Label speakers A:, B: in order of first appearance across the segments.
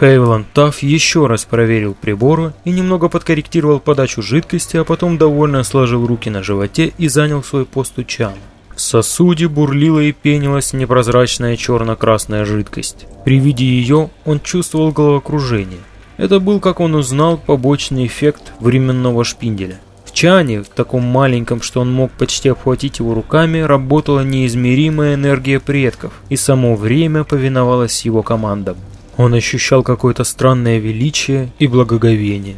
A: Хейвланд Тафф еще раз проверил приборы и немного подкорректировал подачу жидкости, а потом довольно сложил руки на животе и занял свой пост у чана. В сосуде бурлила и пенилась непрозрачная черно-красная жидкость. При виде ее он чувствовал головокружение. Это был, как он узнал, побочный эффект временного шпинделя. В чане, в таком маленьком, что он мог почти обхватить его руками, работала неизмеримая энергия предков, и само время повиновалось его командам. Он ощущал какое-то странное величие и благоговение.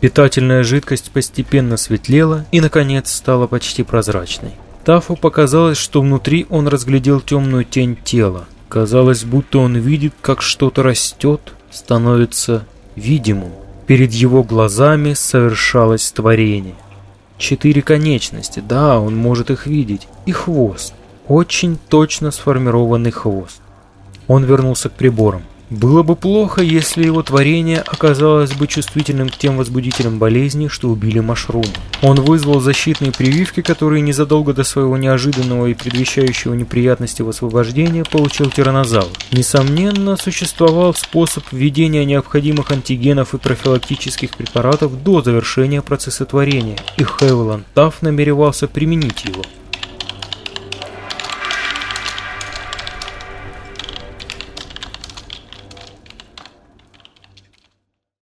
A: Питательная жидкость постепенно светлела и, наконец, стала почти прозрачной. Тафу показалось, что внутри он разглядел темную тень тела. Казалось, будто он видит, как что-то растет, становится видимым. Перед его глазами совершалось творение. Четыре конечности, да, он может их видеть, и хвост. Очень точно сформированный хвост. Он вернулся к приборам. Было бы плохо, если его творение оказалось бы чувствительным к тем возбудителям болезни, что убили Машрума. Он вызвал защитные прививки, которые незадолго до своего неожиданного и предвещающего неприятности освобождения получил тиранозавр. Несомненно, существовал способ введения необходимых антигенов и профилактических препаратов до завершения процесса творения, и Хевиланд Тафф намеревался применить его.